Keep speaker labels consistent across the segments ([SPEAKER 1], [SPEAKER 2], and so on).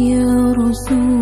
[SPEAKER 1] يا رسول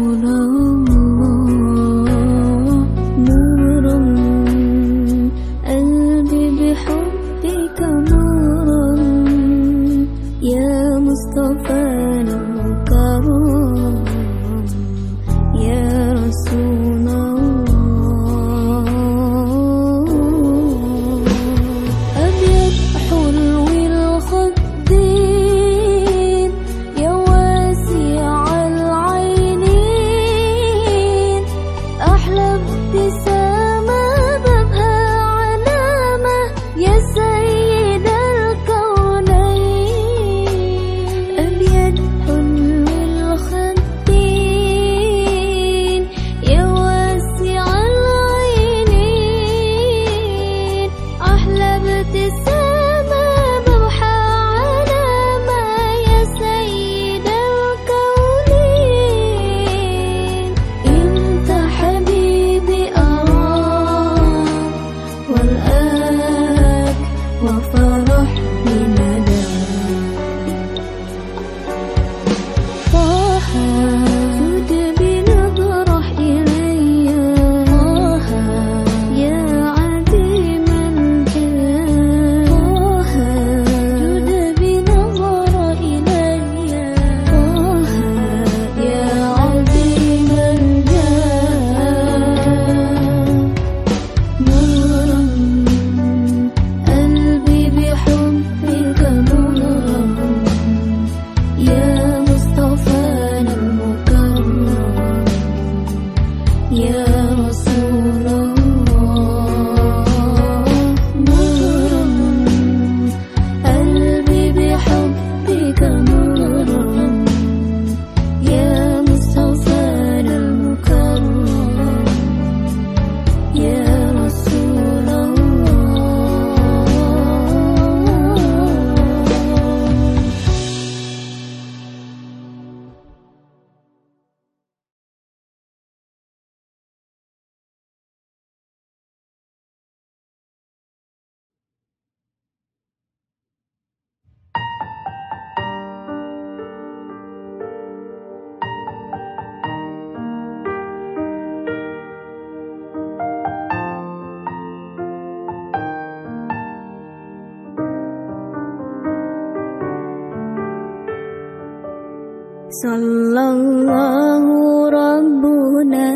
[SPEAKER 1] صلى الله ربنا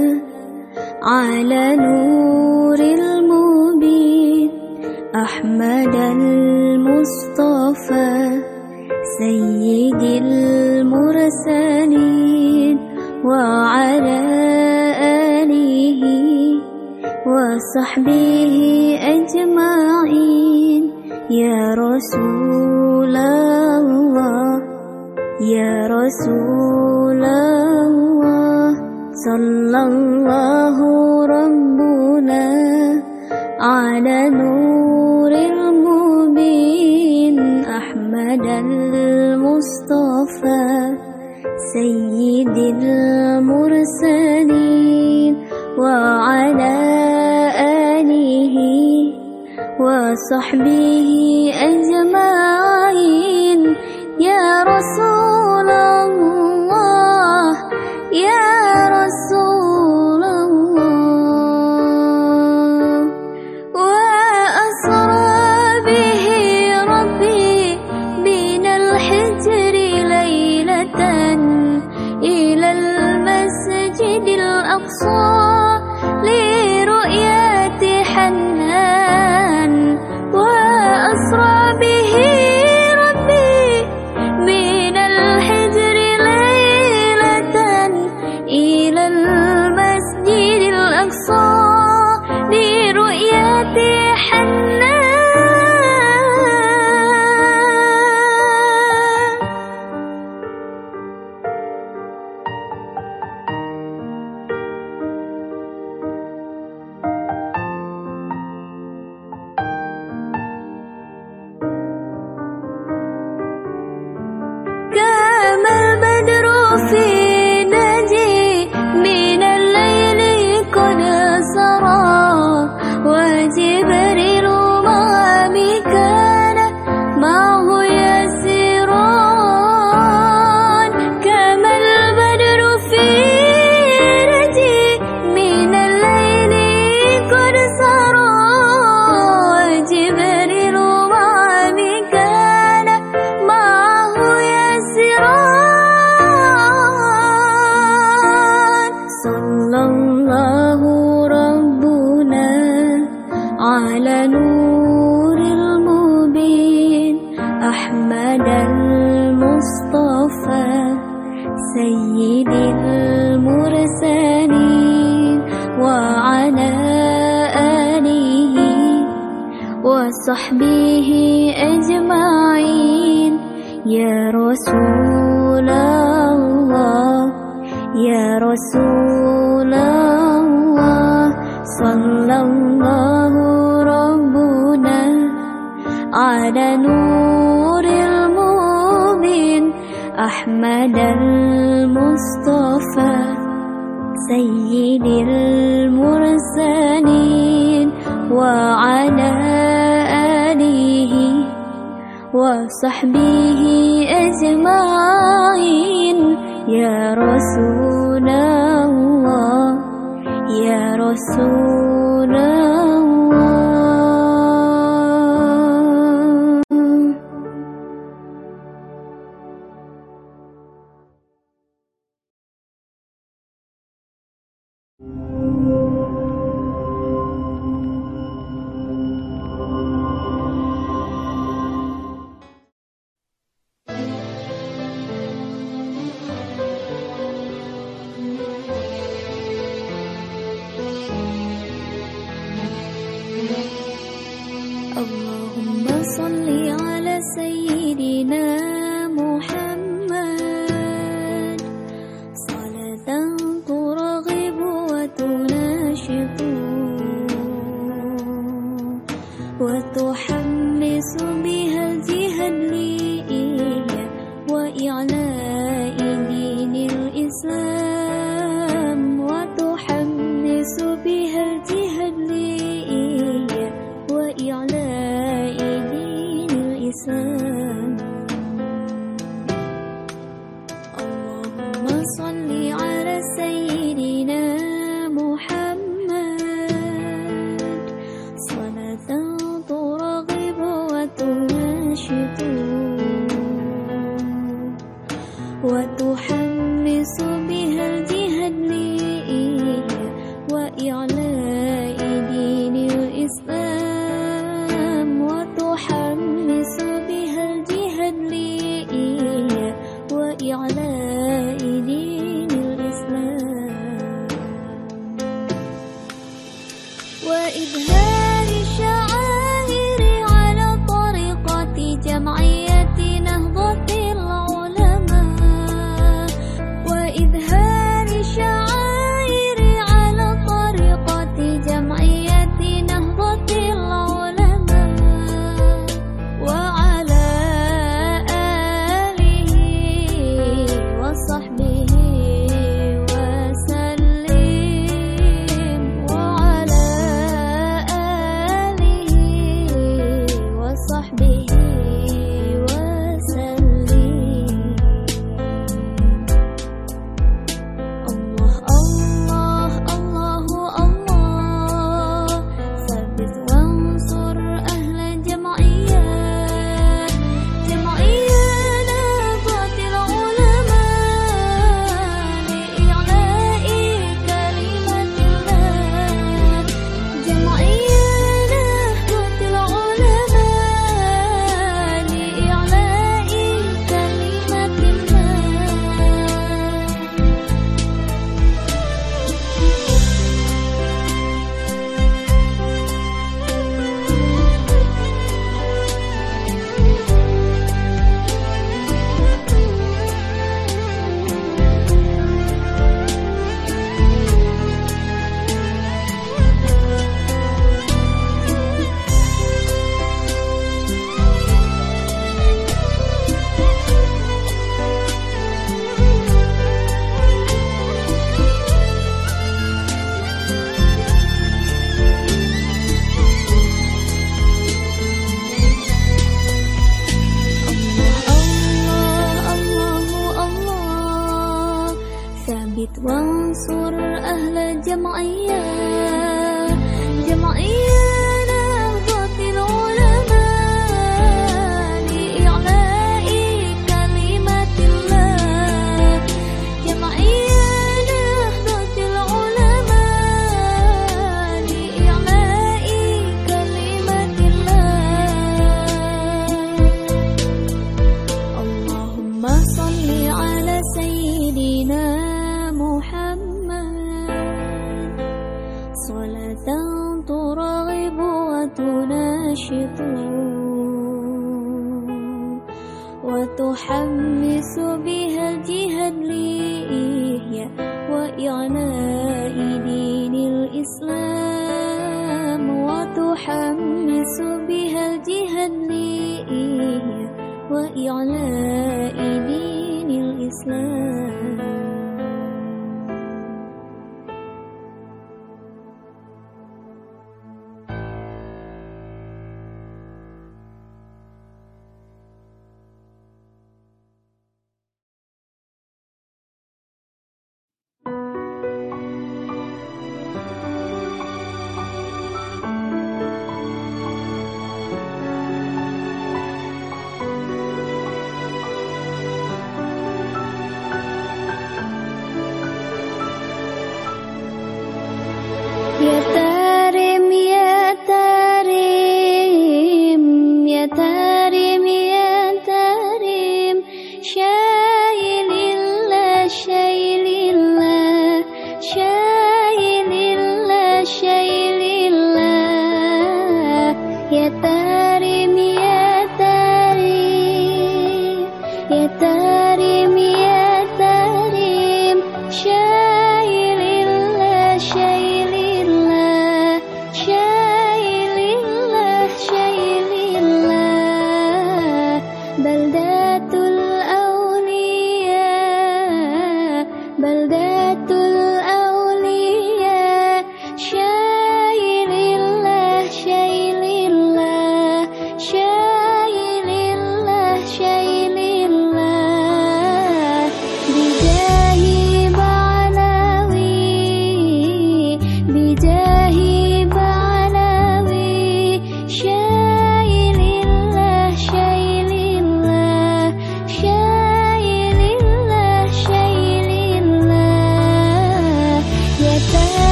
[SPEAKER 1] على نور المبين. أحمد المصطفى سيد المرسلين وعلى آله وصحبه أجمعين. يا رسول الله يا رسول صلى الله ربنا على نور المبين أحمد المصطفى سيد المرسلين وعلى آله وصحبه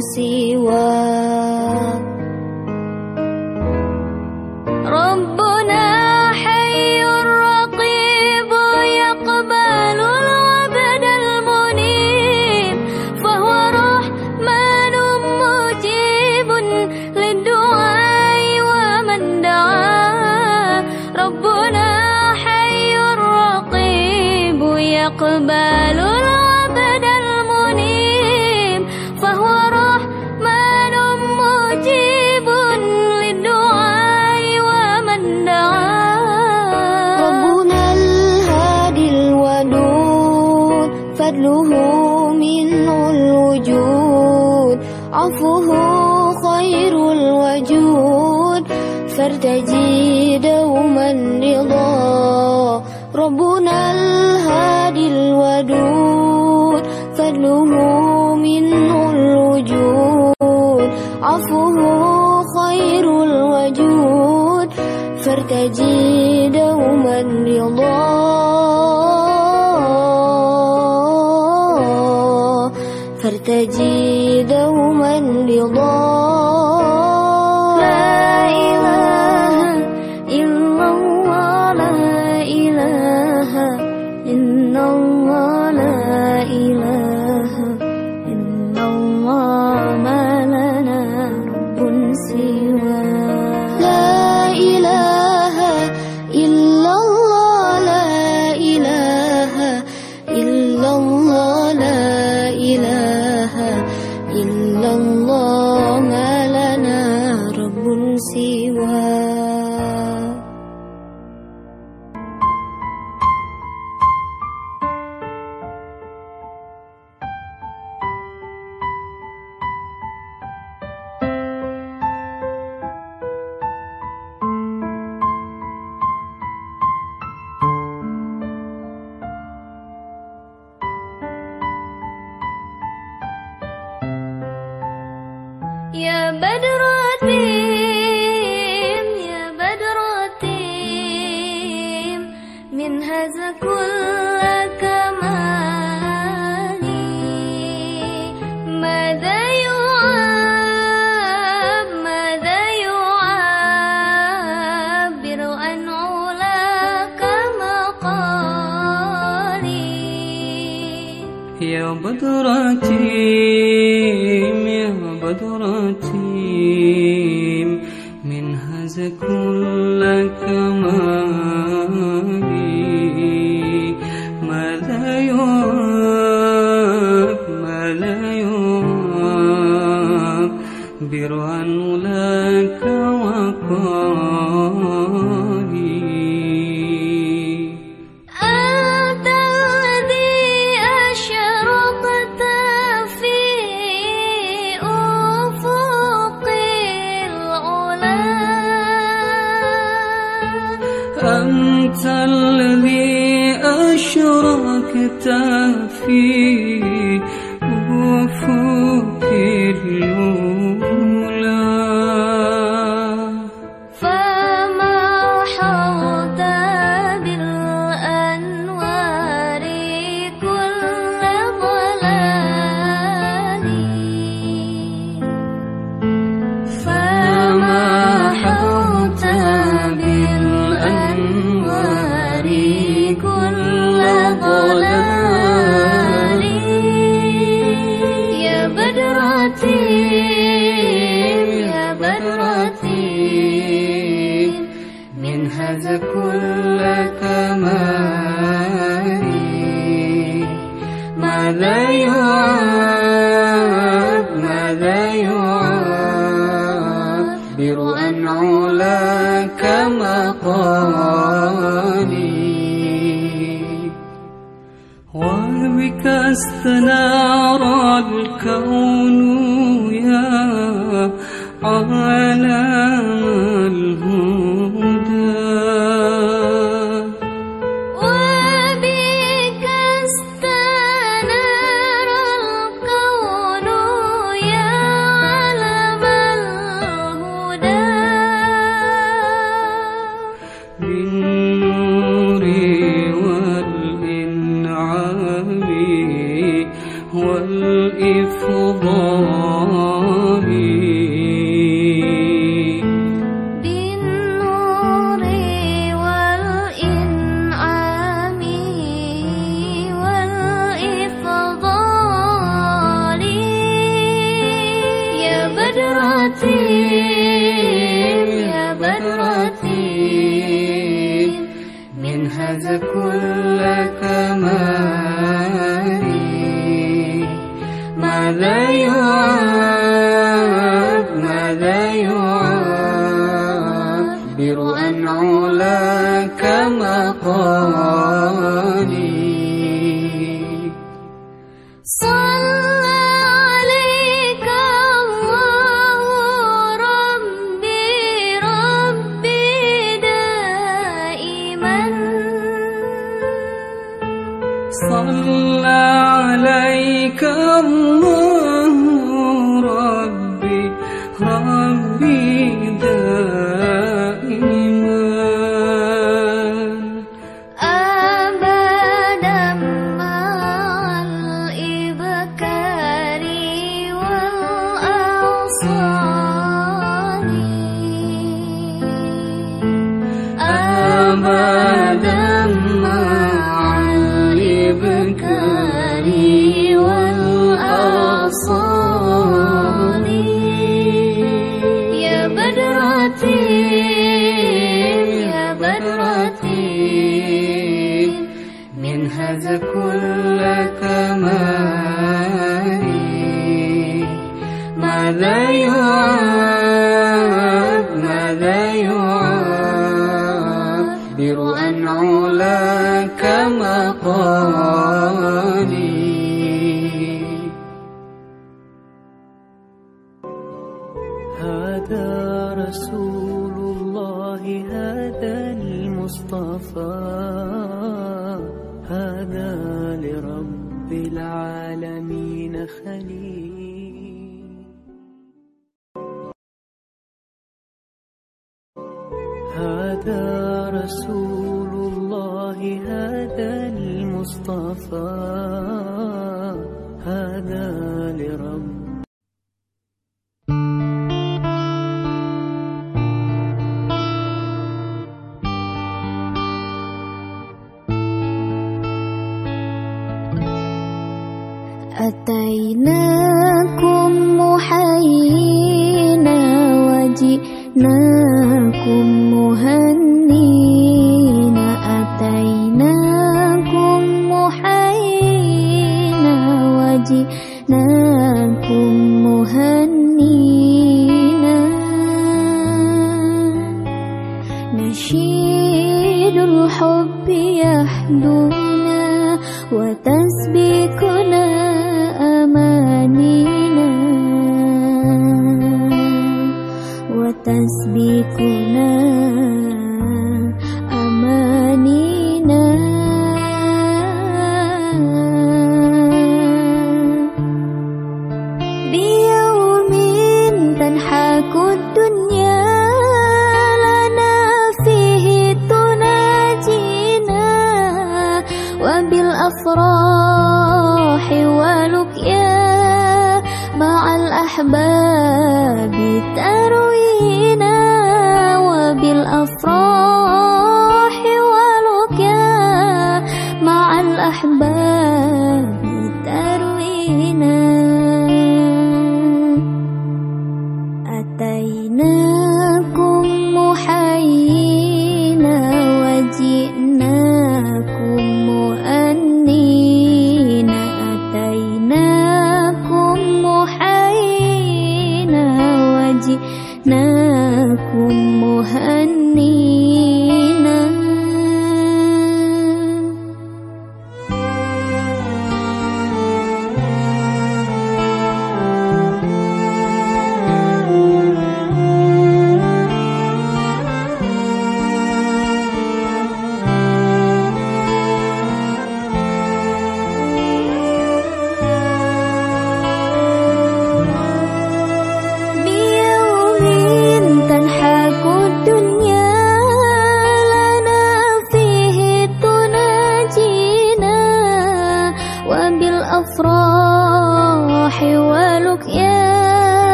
[SPEAKER 1] see what فارتجي دوما رضا أنت الذي
[SPEAKER 2] أشركت في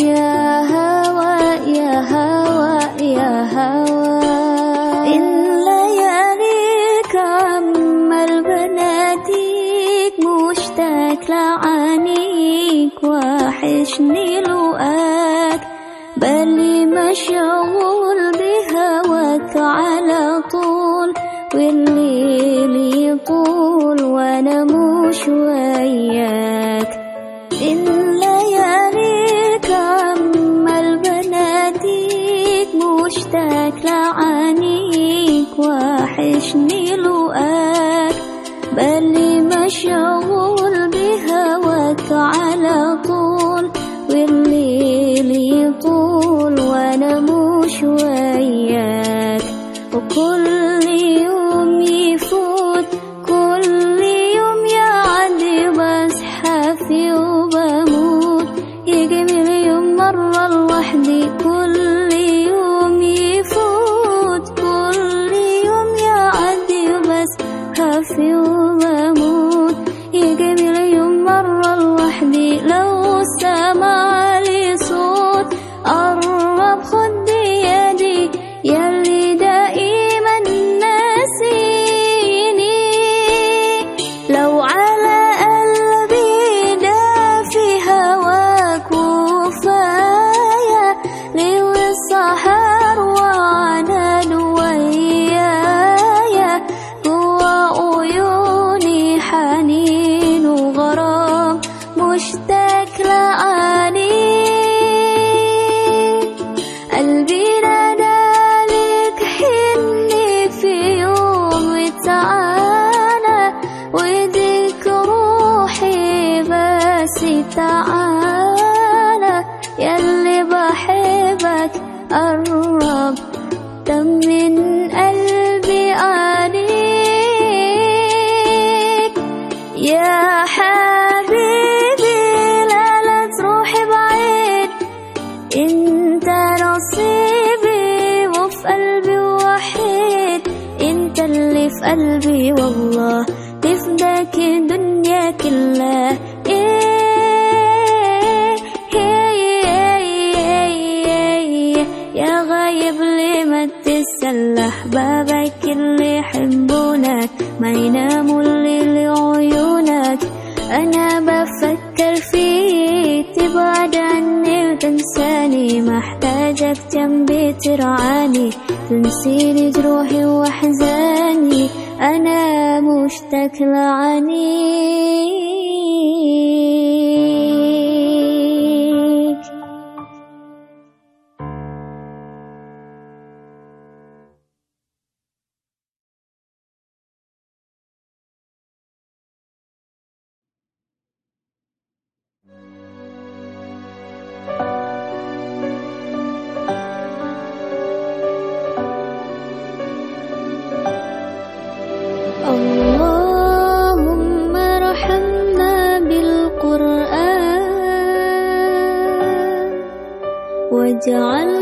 [SPEAKER 2] يا
[SPEAKER 1] هوى يا هوى يا هوى. إن لياليك عمر بناديك مشتاك لعينيك وحشني لقاك بالي مشغول بهواك على طول والليل يطول وأنا مشواك سيري جروحي واجعله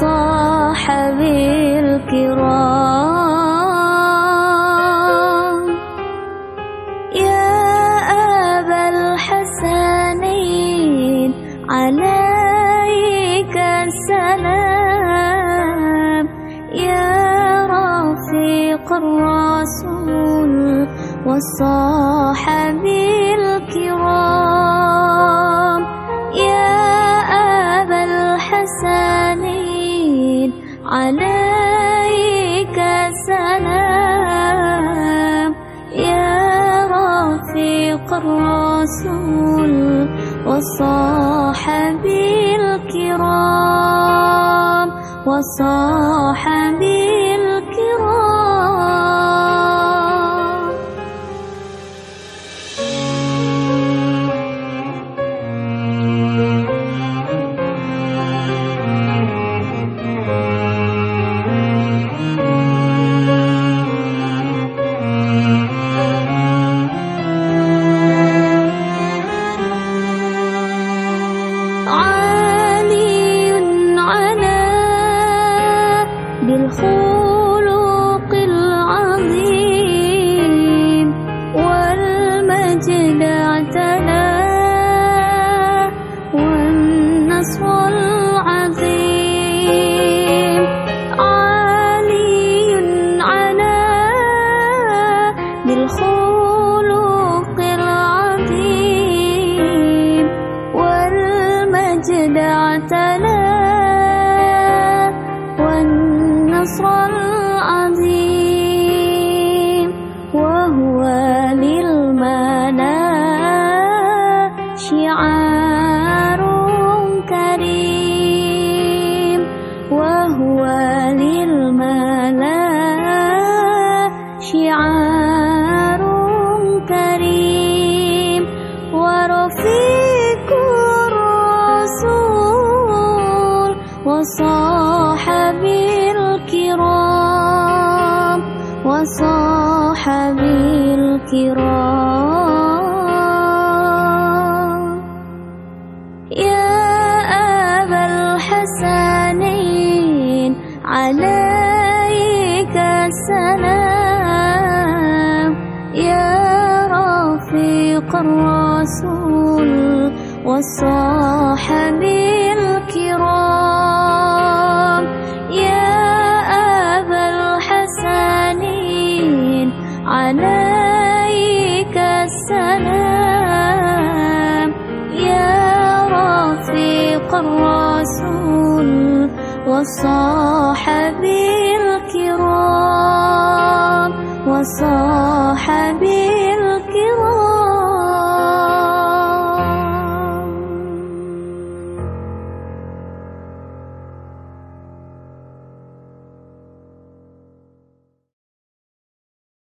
[SPEAKER 1] صاحبي الكرام يا أبا الحسنين عليك السلام. يا رفيق الرسول وصاحب وصاحبي الكرام وصاحبي